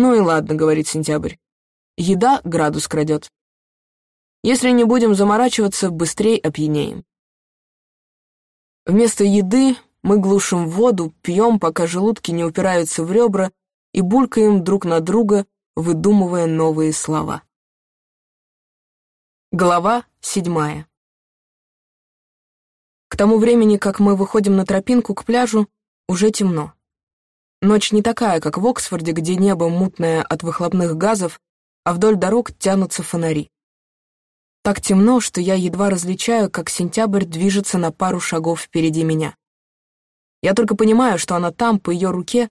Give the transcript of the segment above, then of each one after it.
«Ну и ладно», — говорит Сентябрь. «Еда градус крадет. Если не будем заморачиваться, быстрее опьянеем». Вместо еды мы глушим воду, пьем, пока желудки не упираются в ребра, и булькаем друг на друга, выдумывая новые слова. Глава седьмая. К тому времени, как мы выходим на тропинку к пляжу, уже темно. Ночь не такая, как в Оксфорде, где небо мутное от выхлопных газов, а вдоль дорог тянутся фонари. Так темно, что я едва различаю, как сентябрь движется на пару шагов впереди меня. Я только понимаю, что она там, по ее руке,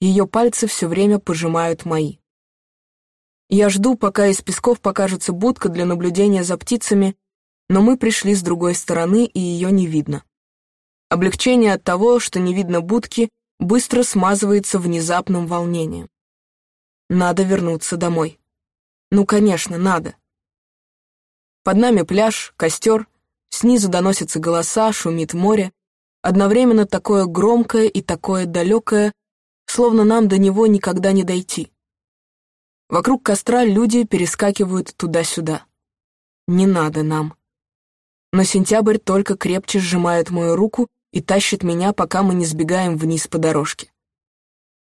ее пальцы все время пожимают мои. Я жду, пока из песков покажется будка для наблюдения за птицами, но мы пришли с другой стороны, и ее не видно. Облегчение от того, что не видно будки, быстро смазывается внезапным волнением. Надо вернуться домой. Ну, конечно, надо. Под нами пляж, костер, снизу доносятся голоса, шумит море, одновременно такое громкое и такое далекое, словно нам до него никогда не дойти. Вокруг костра люди перескакивают туда-сюда. Не надо нам. Но сентябрь только крепче сжимает мою руку и тащит меня, пока мы не сбегаем вниз по дорожке.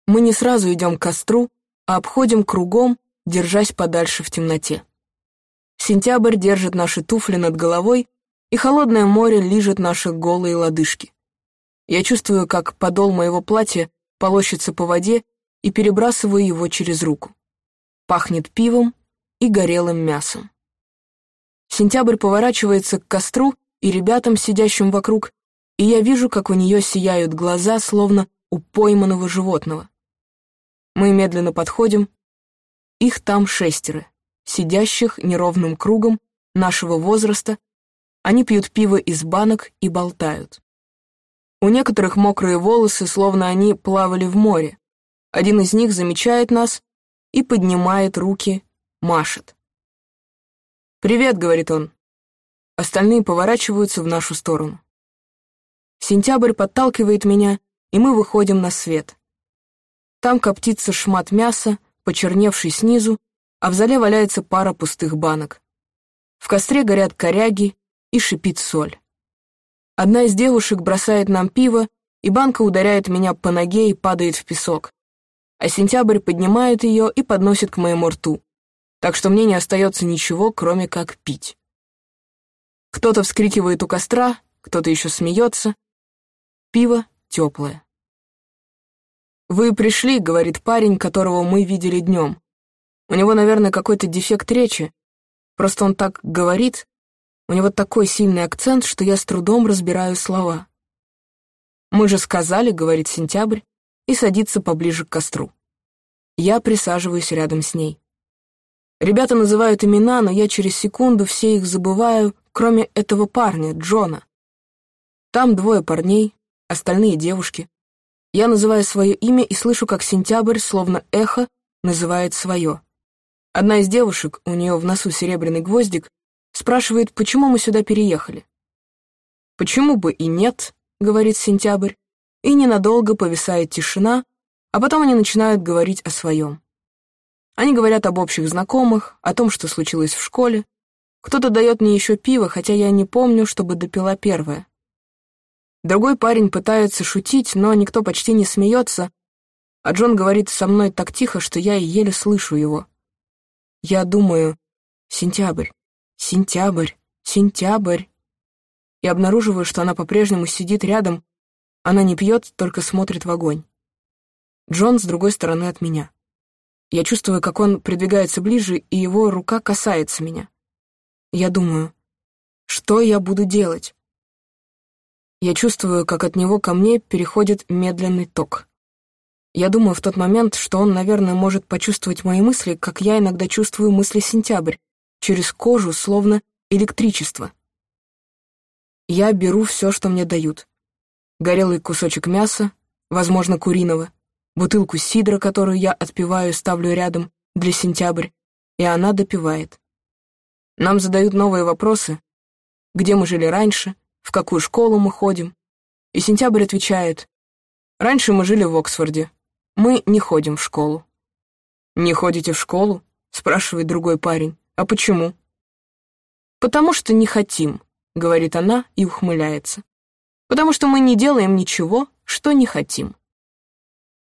Мы не сразу идем к костру, а обходим кругом, держась подальше в темноте. Сентябрь держит наши туфли над головой, и холодное море лижет наши голые лодыжки. Я чувствую, как подол моего платья полощется по воде и перебрасываю его через руку. Пахнет пивом и горелым мясом. Сентябрь поворачивается к костру и ребятам, сидящим вокруг, и я вижу, как у нее сияют глаза, словно у пойманного животного. Мы медленно подходим. Их там шестеро, сидящих неровным кругом, нашего возраста. Они пьют пиво из банок и болтают. У некоторых мокрые волосы, словно они плавали в море. Один из них замечает нас и поднимает руки, машет. «Привет», — говорит он. Остальные поворачиваются в нашу сторону. Сентябрь подталкивает меня, и мы выходим на свет. Там коптится шмат мяса, почерневший снизу, а в зале валяется пара пустых банок. В костре горят коряги и шипит соль. Одна из девушек бросает нам пиво, и банка ударяет меня по ноге и падает в песок. А сентябрь поднимает ее и подносит к моему рту, так что мне не остается ничего, кроме как пить. Кто-то вскрикивает у костра, кто-то еще смеется, Пиво теплое. «Вы пришли», — говорит парень, которого мы видели днем. У него, наверное, какой-то дефект речи. Просто он так говорит. У него такой сильный акцент, что я с трудом разбираю слова. «Мы же сказали», — говорит Сентябрь, и садится поближе к костру. Я присаживаюсь рядом с ней. Ребята называют имена, но я через секунду все их забываю, кроме этого парня, Джона. Там двое парней, остальные девушки. Я называю свое имя и слышу, как сентябрь, словно эхо, называет свое. Одна из девушек, у нее в носу серебряный гвоздик, спрашивает, почему мы сюда переехали. «Почему бы и нет», — говорит сентябрь, и ненадолго повисает тишина, а потом они начинают говорить о своем. Они говорят об общих знакомых, о том, что случилось в школе. Кто-то дает мне еще пиво, хотя я не помню, чтобы допила первое. Другой парень пытается шутить, но никто почти не смеется, а Джон говорит со мной так тихо, что я еле слышу его. Я думаю, сентябрь, сентябрь, сентябрь. И обнаруживаю, что она по-прежнему сидит рядом, она не пьет, только смотрит в огонь. Джон с другой стороны от меня. Я чувствую, как он придвигается ближе, и его рука касается меня. Я думаю, что я буду делать? Я чувствую, как от него ко мне переходит медленный ток. Я думаю в тот момент, что он, наверное, может почувствовать мои мысли, как я иногда чувствую мысли сентябрь, через кожу, словно электричество. Я беру все, что мне дают. Горелый кусочек мяса, возможно, куриного, бутылку сидра, которую я отпиваю и ставлю рядом для сентябрь, и она допивает. Нам задают новые вопросы, где мы жили раньше, в какую школу мы ходим. И Сентябрь отвечает, раньше мы жили в Оксфорде, мы не ходим в школу. «Не ходите в школу?» — спрашивает другой парень. «А почему?» «Потому что не хотим», — говорит она и ухмыляется. «Потому что мы не делаем ничего, что не хотим».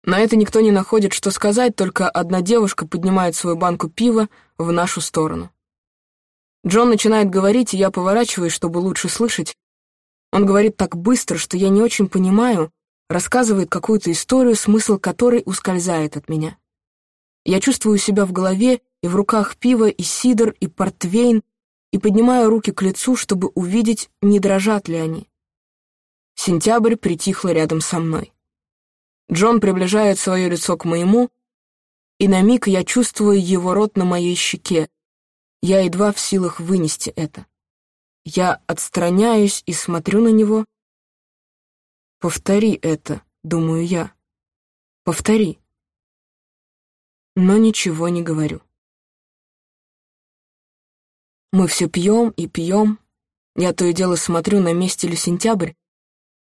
На это никто не находит, что сказать, только одна девушка поднимает свою банку пива в нашу сторону. Джон начинает говорить, и я поворачиваюсь, чтобы лучше слышать. Он говорит так быстро, что я не очень понимаю, рассказывает какую-то историю, смысл которой ускользает от меня. Я чувствую себя в голове и в руках пиво, и сидр, и портвейн, и поднимаю руки к лицу, чтобы увидеть, не дрожат ли они. Сентябрь притихла рядом со мной. Джон приближает свое лицо к моему, и на миг я чувствую его рот на моей щеке. Я едва в силах вынести это. Я отстраняюсь и смотрю на него. «Повтори это», — думаю я. «Повтори». Но ничего не говорю. Мы все пьем и пьем. Я то и дело смотрю, на месте ли сентябрь,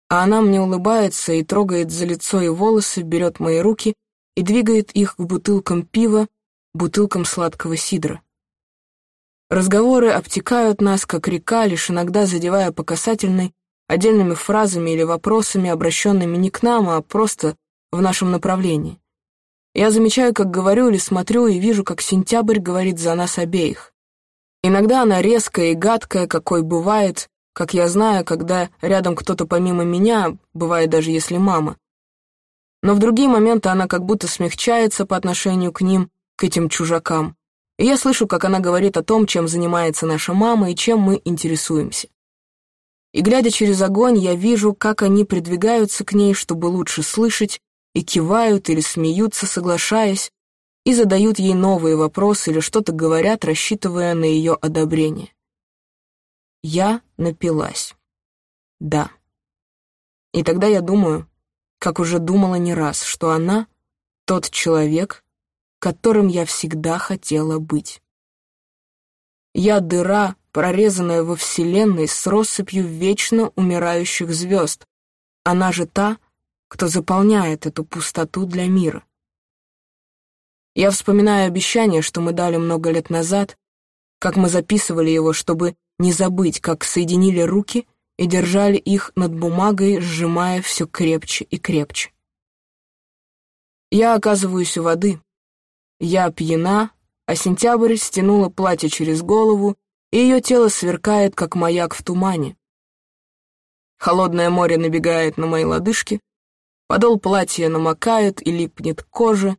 а она мне улыбается и трогает за лицо и волосы, берет мои руки и двигает их к бутылкам пива, бутылкам сладкого сидра. Разговоры обтекают нас, как река, лишь иногда задевая по касательной, отдельными фразами или вопросами, обращенными не к нам, а просто в нашем направлении. Я замечаю, как говорю или смотрю, и вижу, как сентябрь говорит за нас обеих. Иногда она резкая и гадкая, какой бывает, как я знаю, когда рядом кто-то помимо меня, бывает даже если мама. Но в другие моменты она как будто смягчается по отношению к ним, к этим чужакам. И я слышу, как она говорит о том, чем занимается наша мама и чем мы интересуемся. И глядя через огонь, я вижу, как они придвигаются к ней, чтобы лучше слышать, и кивают или смеются, соглашаясь, и задают ей новые вопросы или что-то говорят, рассчитывая на ее одобрение. Я напилась. Да. И тогда я думаю, как уже думала не раз, что она — тот человек, которым я всегда хотела быть. Я дыра, прорезанная во Вселенной с россыпью вечно умирающих звезд. Она же та, кто заполняет эту пустоту для мира. Я вспоминаю обещание, что мы дали много лет назад, как мы записывали его, чтобы не забыть, как соединили руки и держали их над бумагой, сжимая все крепче и крепче. Я оказываюсь у воды. Я пьяна, а сентябрь стянула платье через голову, и ее тело сверкает, как маяк в тумане. Холодное море набегает на мои лодыжки, подол платья намокает и липнет к коже.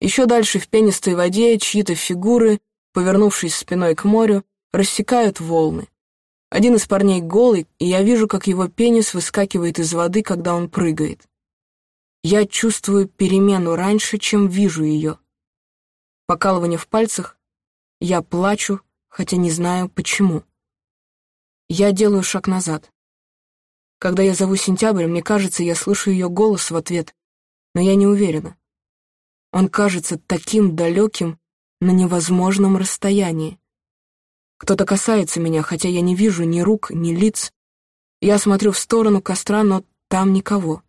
Еще дальше в пенистой воде чьи-то фигуры, повернувшись спиной к морю, рассекают волны. Один из парней голый, и я вижу, как его пенис выскакивает из воды, когда он прыгает. Я чувствую перемену раньше, чем вижу ее. Покалывание в пальцах, я плачу, хотя не знаю, почему. Я делаю шаг назад. Когда я зову Сентябрь, мне кажется, я слышу ее голос в ответ, но я не уверена. Он кажется таким далеким на невозможном расстоянии. Кто-то касается меня, хотя я не вижу ни рук, ни лиц. Я смотрю в сторону костра, но там никого.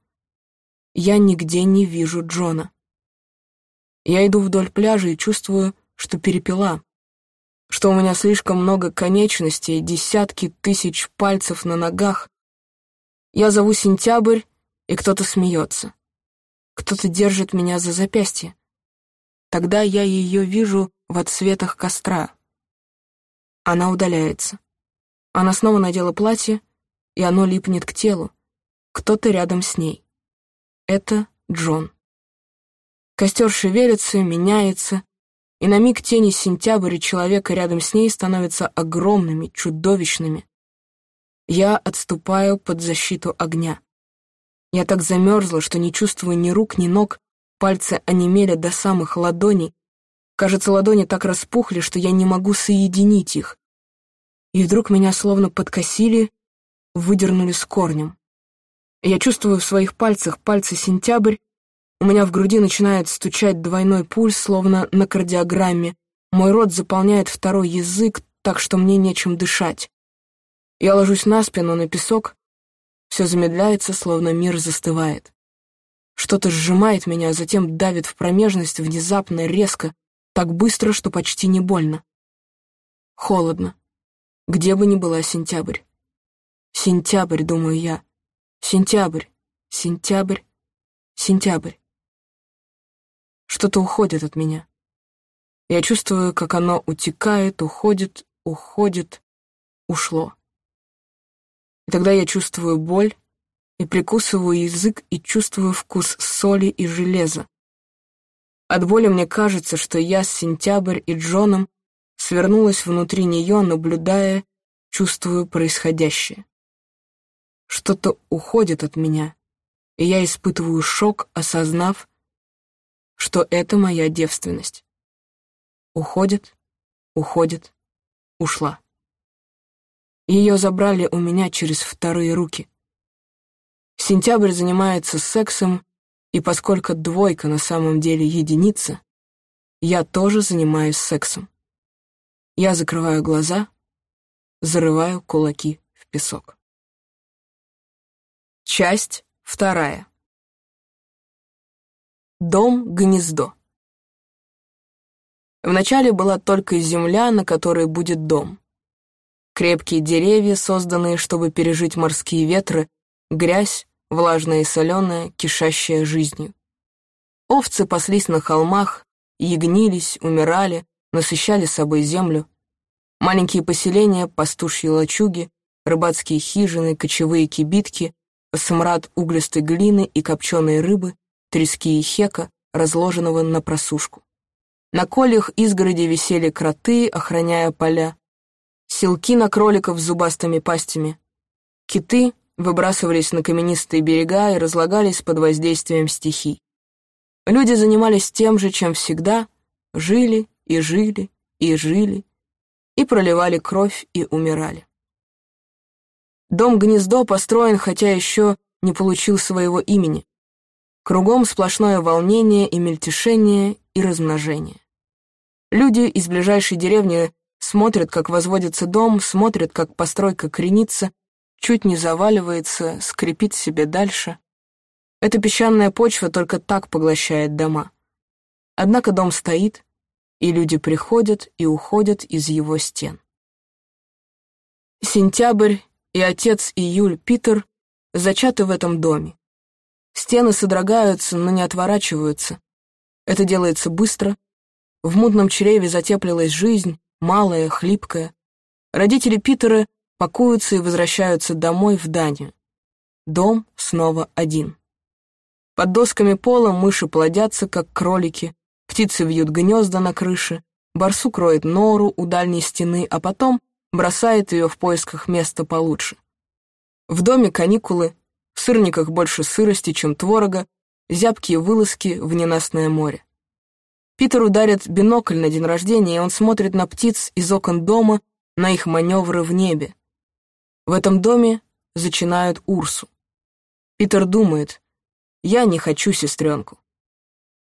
Я нигде не вижу Джона. Я иду вдоль пляжа и чувствую, что перепила, что у меня слишком много конечностей, десятки тысяч пальцев на ногах. Я зову Сентябрь, и кто-то смеется. Кто-то держит меня за запястье. Тогда я ее вижу в отсветах костра. Она удаляется. Она снова надела платье, и оно липнет к телу. Кто-то рядом с ней. Это Джон. Костер шевелится, меняется, и на миг тени сентября человека рядом с ней становятся огромными, чудовищными. Я отступаю под защиту огня. Я так замерзла, что не чувствую ни рук, ни ног, пальцы онемели до самых ладоней, Кажется, ладони так распухли, что я не могу соединить их. И вдруг меня словно подкосили, выдернули с корнем. Я чувствую в своих пальцах пальцы сентябрь, у меня в груди начинает стучать двойной пульс, словно на кардиограмме. Мой рот заполняет второй язык, так что мне нечем дышать. Я ложусь на спину на песок, все замедляется, словно мир застывает. Что-то сжимает меня, а затем давит в промежность внезапно, резко, так быстро, что почти не больно. Холодно. Где бы ни была сентябрь. Сентябрь, думаю я. Сентябрь, сентябрь, сентябрь. Что-то уходит от меня. Я чувствую, как оно утекает, уходит, уходит, ушло. И тогда я чувствую боль и прикусываю язык и чувствую вкус соли и железа. От боли мне кажется, что я с Сентябрь и Джоном свернулась внутри нее, наблюдая, чувствую происходящее. Что-то уходит от меня, и я испытываю шок, осознав, что это моя девственность. Уходит, уходит, ушла. Ее забрали у меня через вторые руки. Сентябрь занимается сексом, и поскольку двойка на самом деле единица, я тоже занимаюсь сексом. Я закрываю глаза, зарываю кулаки в песок. Часть вторая. Дом-гнездо. Вначале была только земля, на которой будет дом. Крепкие деревья, созданные, чтобы пережить морские ветры, грязь, влажная и соленая, кишащая жизнью. Овцы паслись на холмах, ягнились, умирали, насыщали собой землю. Маленькие поселения, пастушьи лачуги, рыбацкие хижины, кочевые кибитки, смрад углистой глины и копченой рыбы, трески и хека, разложенного на просушку. На кольях изгороди висели кроты, охраняя поля, селки на кроликов с зубастыми пастями. Киты выбрасывались на каменистые берега и разлагались под воздействием стихий. Люди занимались тем же, чем всегда, жили и жили и жили, и проливали кровь и умирали. Дом-гнездо построен, хотя еще не получил своего имени. Кругом сплошное волнение и мельтешение и размножение. Люди из ближайшей деревни смотрят, как возводится дом, смотрят, как постройка кренится, чуть не заваливается, скрипит себе дальше. Эта песчаная почва только так поглощает дома. Однако дом стоит, и люди приходят и уходят из его стен. Сентябрь и отец Июль Питер зачаты в этом доме. Стены содрогаются, но не отворачиваются. Это делается быстро. В мутном чреве затеплилась жизнь, малая, хлипкая. Родители Питера пакуются и возвращаются домой в Данию. Дом снова один. Под досками пола мыши плодятся, как кролики, птицы вьют гнезда на крыше, барсук роет нору у дальней стены, а потом бросает ее в поисках места получше. В доме каникулы, в сырниках больше сырости, чем творога, зябкие вылазки в ненастное море. Питеру дарят бинокль на день рождения, и он смотрит на птиц из окон дома, на их маневры в небе. В этом доме зачинают Урсу. Питер думает, я не хочу сестренку.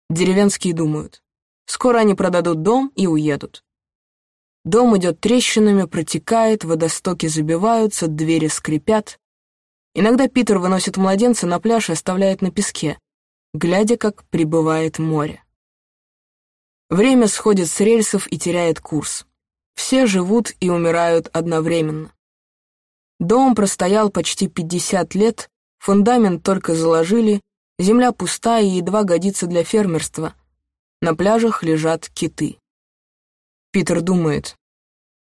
Деревенские думают, скоро они продадут дом и уедут. Дом идет трещинами, протекает, водостоки забиваются, двери скрипят. Иногда Питер выносит младенца на пляж и оставляет на песке, глядя, как прибывает море. Время сходит с рельсов и теряет курс. Все живут и умирают одновременно. Дом простоял почти 50 лет, фундамент только заложили, земля пустая и едва годится для фермерства. На пляжах лежат киты. Питер думает,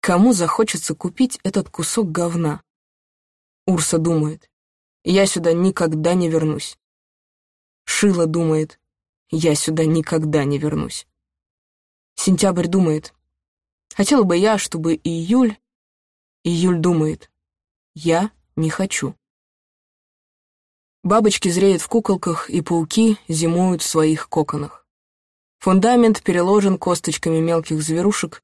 кому захочется купить этот кусок говна? Урса думает, я сюда никогда не вернусь. Шила думает, я сюда никогда не вернусь. Сентябрь думает. Хотела бы я, чтобы июль... Июль думает. Я не хочу. Бабочки зреют в куколках, и пауки зимуют в своих коконах. Фундамент переложен косточками мелких зверушек,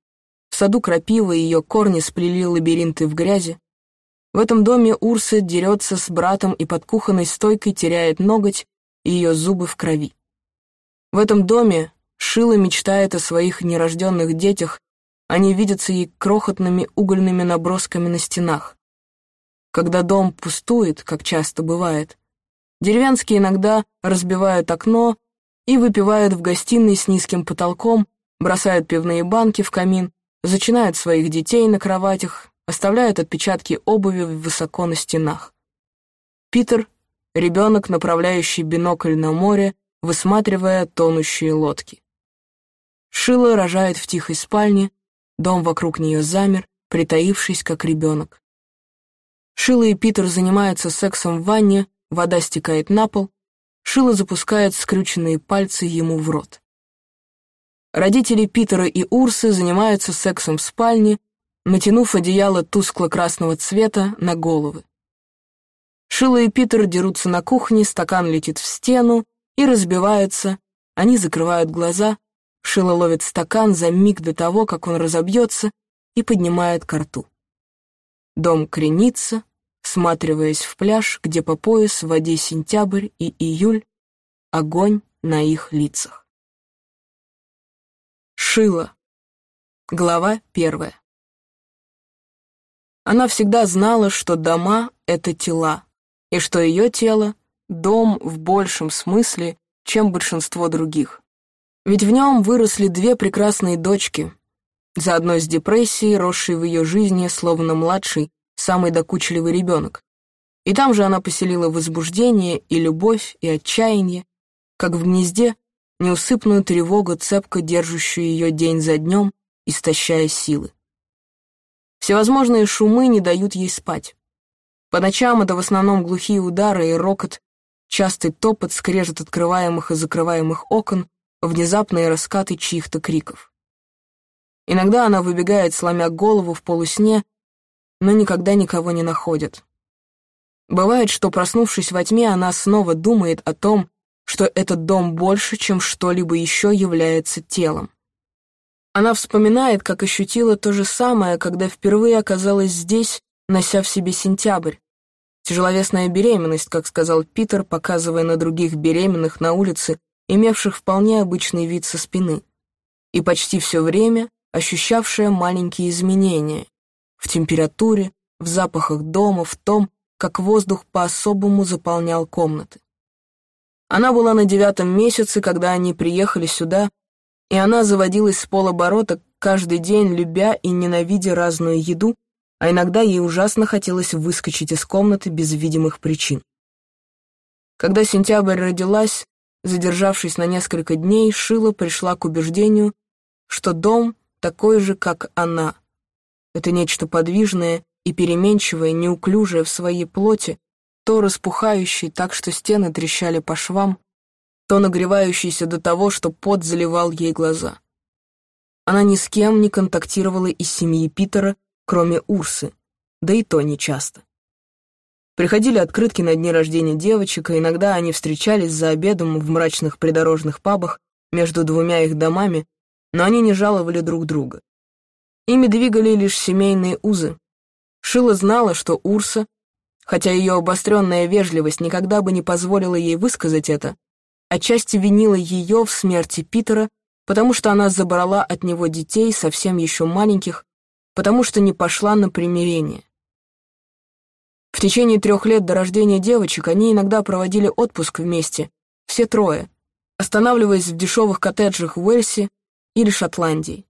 в саду крапива и ее корни сплели лабиринты в грязи. В этом доме Урса дерется с братом и под кухонной стойкой теряет ноготь и ее зубы в крови. В этом доме Шила мечтает о своих нерожденных детях, они видятся ей крохотными угольными набросками на стенах. Когда дом пустует, как часто бывает, деревенские иногда разбивают окно и выпивают в гостиной с низким потолком, бросают пивные банки в камин, зачинают своих детей на кроватях, оставляют отпечатки обуви высоко на стенах. Питер — ребенок, направляющий бинокль на море, высматривая тонущие лодки. Шила рожает в тихой спальне, дом вокруг нее замер, притаившись, как ребенок. Шила и Питер занимаются сексом в ванне, вода стекает на пол, Шила запускает скрюченные пальцы ему в рот. Родители Питера и Урсы занимаются сексом в спальне, натянув одеяло тускло-красного цвета на головы. Шила и Питер дерутся на кухне, стакан летит в стену и разбивается, они закрывают глаза, Шила ловит стакан за миг до того, как он разобьется, и поднимает ко рту. Дом кренится, всматриваясь в пляж, где по пояс в воде сентябрь и июль, огонь на их лицах. Шила. Глава первая. Она всегда знала, что дома — это тела, и что ее тело — дом в большем смысле, чем большинство других. Ведь в нем выросли две прекрасные дочки, заодно с депрессией, росшей в ее жизни, словно младший, самый докучливый ребенок. И там же она поселила возбуждение и любовь, и отчаяние, как в гнезде, неусыпную тревогу, цепко держащую ее день за днем, истощая силы. Всевозможные шумы не дают ей спать. По ночам это в основном глухие удары и рокот, частый топот, скрежет открываемых и закрываемых окон, внезапные раскаты чьих-то криков. Иногда она выбегает, сломя голову в полусне, но никогда никого не находит. Бывает, что, проснувшись во тьме, она снова думает о том, что этот дом больше, чем что-либо еще является телом. Она вспоминает, как ощутила то же самое, когда впервые оказалась здесь, нося в себе сентябрь. Тяжеловесная беременность, как сказал Питер, показывая на других беременных на улице, имевших вполне обычный вид со спины. И почти все время ощущавшая маленькие изменения в температуре, в запахах дома, в том, как воздух по-особому заполнял комнаты. Она была на девятом месяце, когда они приехали сюда, и она заводилась с полоборота каждый день, любя и ненавидя разную еду, а иногда ей ужасно хотелось выскочить из комнаты без видимых причин. Когда сентябрь родилась, задержавшись на несколько дней, Шила пришла к убеждению, что дом такой же, как она. Это нечто подвижное и переменчивое, неуклюжее в своей плоти, то распухающее так, что стены трещали по швам, то нагревающийся до того, что пот заливал ей глаза. Она ни с кем не контактировала из семьи Питера, кроме Урсы, да и то нечасто. Приходили открытки на дни рождения девочек, и иногда они встречались за обедом в мрачных придорожных пабах между двумя их домами, но они не жаловали друг друга. Ими двигали лишь семейные узы. Шила знала, что Урса, хотя ее обостренная вежливость никогда бы не позволила ей высказать это, отчасти винила ее в смерти Питера, потому что она забрала от него детей, совсем еще маленьких, потому что не пошла на примирение. В течение трех лет до рождения девочек они иногда проводили отпуск вместе, все трое, останавливаясь в дешевых коттеджах в Уэльсе или Шотландии.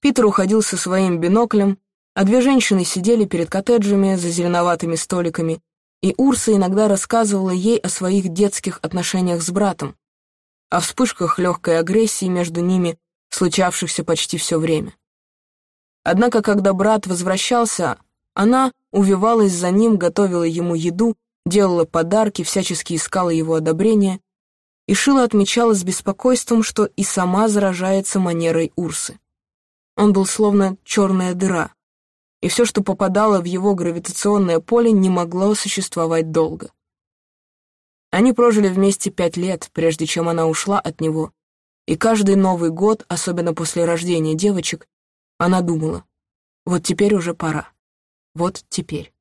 Питер уходил со своим биноклем, а две женщины сидели перед коттеджами за зеленоватыми столиками и Урса иногда рассказывала ей о своих детских отношениях с братом, о вспышках легкой агрессии между ними, случавшихся почти все время. Однако, когда брат возвращался, она увивалась за ним, готовила ему еду, делала подарки, всячески искала его одобрения, и Шила отмечала с беспокойством, что и сама заражается манерой Урсы. Он был словно черная дыра, и все, что попадало в его гравитационное поле, не могло существовать долго. Они прожили вместе пять лет, прежде чем она ушла от него, и каждый Новый год, особенно после рождения девочек, она думала, вот теперь уже пора, вот теперь.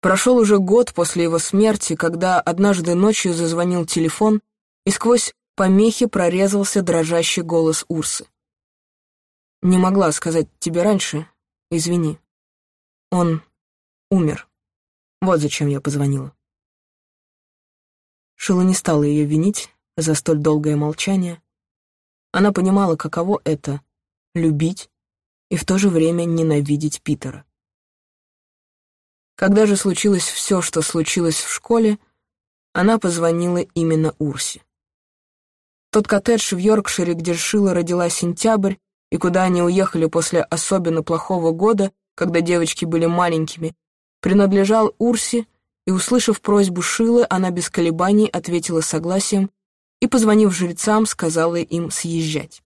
Прошел уже год после его смерти, когда однажды ночью зазвонил телефон, и сквозь помехи прорезался дрожащий голос Урсы. «Не могла сказать тебе раньше, Извини. Он умер. Вот зачем я позвонила. Шила не стала ее винить за столь долгое молчание. Она понимала, каково это — любить и в то же время ненавидеть Питера. Когда же случилось все, что случилось в школе, она позвонила именно Урсе. Тот коттедж в Йоркшире, где Шила родила сентябрь, и куда они уехали после особенно плохого года, когда девочки были маленькими, принадлежал Урсе, и, услышав просьбу Шилы, она без колебаний ответила согласием и, позвонив жрецам, сказала им съезжать.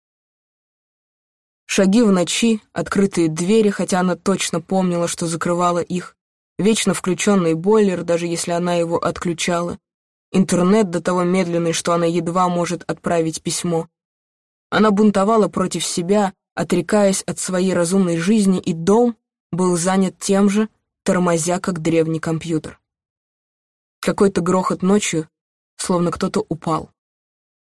Шаги в ночи, открытые двери, хотя она точно помнила, что закрывала их, вечно включенный бойлер, даже если она его отключала, интернет до того медленный, что она едва может отправить письмо. Она бунтовала против себя, отрекаясь от своей разумной жизни, и дом был занят тем же, тормозя, как древний компьютер. Какой-то грохот ночью, словно кто-то упал.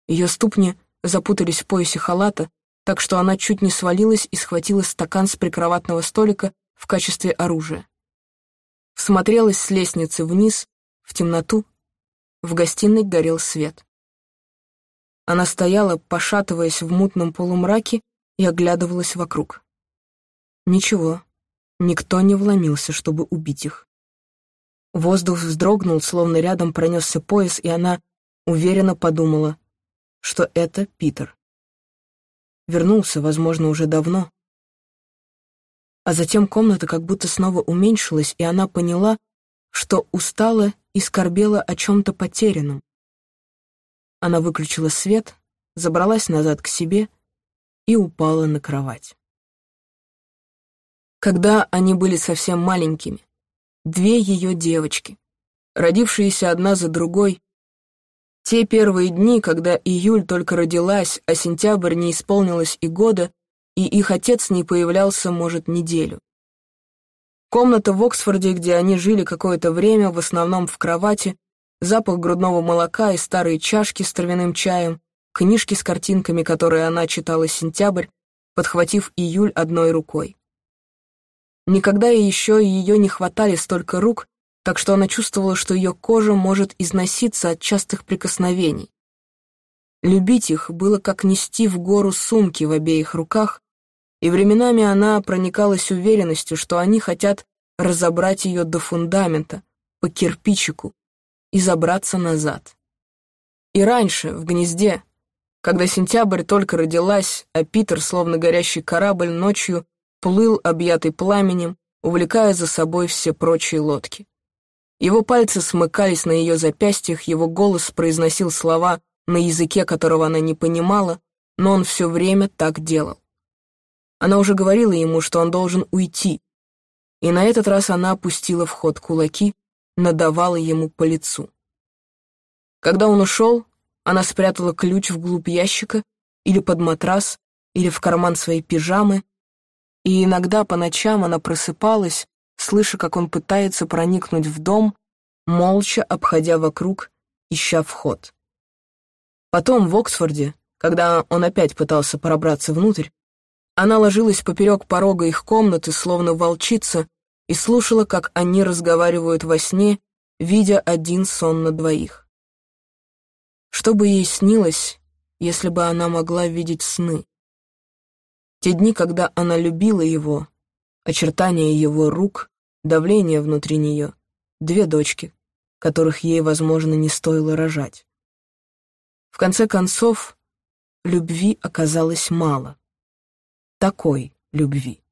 Ее ступни запутались в поясе халата, так что она чуть не свалилась и схватила стакан с прикроватного столика в качестве оружия. Всмотрелась с лестницы вниз, в темноту, в гостиной горел свет. Она стояла, пошатываясь в мутном полумраке, и оглядывалась вокруг. Ничего, никто не вломился, чтобы убить их. Воздух вздрогнул, словно рядом пронесся пояс, и она уверенно подумала, что это Питер. Вернулся, возможно, уже давно. А затем комната как будто снова уменьшилась, и она поняла, что устала и скорбела о чем-то потерянном. Она выключила свет, забралась назад к себе и упала на кровать. Когда они были совсем маленькими, две ее девочки, родившиеся одна за другой, те первые дни, когда июль только родилась, а сентябрь не исполнилось и года, и их отец не появлялся, может, неделю. Комната в Оксфорде, где они жили какое-то время, в основном в кровати, запах грудного молока и старые чашки с травяным чаем, книжки с картинками, которые она читала сентябрь, подхватив июль одной рукой. Никогда еще ее не хватали столько рук, так что она чувствовала, что ее кожа может износиться от частых прикосновений. Любить их было как нести в гору сумки в обеих руках, и временами она проникалась уверенностью, что они хотят разобрать ее до фундамента, по кирпичику, и забраться назад. И раньше, в гнезде, когда сентябрь только родилась, а Питер, словно горящий корабль, ночью плыл, объятый пламенем, увлекая за собой все прочие лодки. Его пальцы смыкались на ее запястьях, его голос произносил слова на языке, которого она не понимала, но он все время так делал. Она уже говорила ему, что он должен уйти. И на этот раз она опустила в ход кулаки, надавала ему по лицу. Когда он ушел, она спрятала ключ вглубь ящика или под матрас, или в карман своей пижамы, и иногда по ночам она просыпалась, слыша, как он пытается проникнуть в дом, молча обходя вокруг, ища вход. Потом в Оксфорде, когда он опять пытался пробраться внутрь, она ложилась поперек порога их комнаты, словно волчица, и слушала, как они разговаривают во сне, видя один сон на двоих. Что бы ей снилось, если бы она могла видеть сны? Те дни, когда она любила его, очертания его рук, давление внутри нее, две дочки, которых ей, возможно, не стоило рожать. В конце концов, любви оказалось мало такой любви.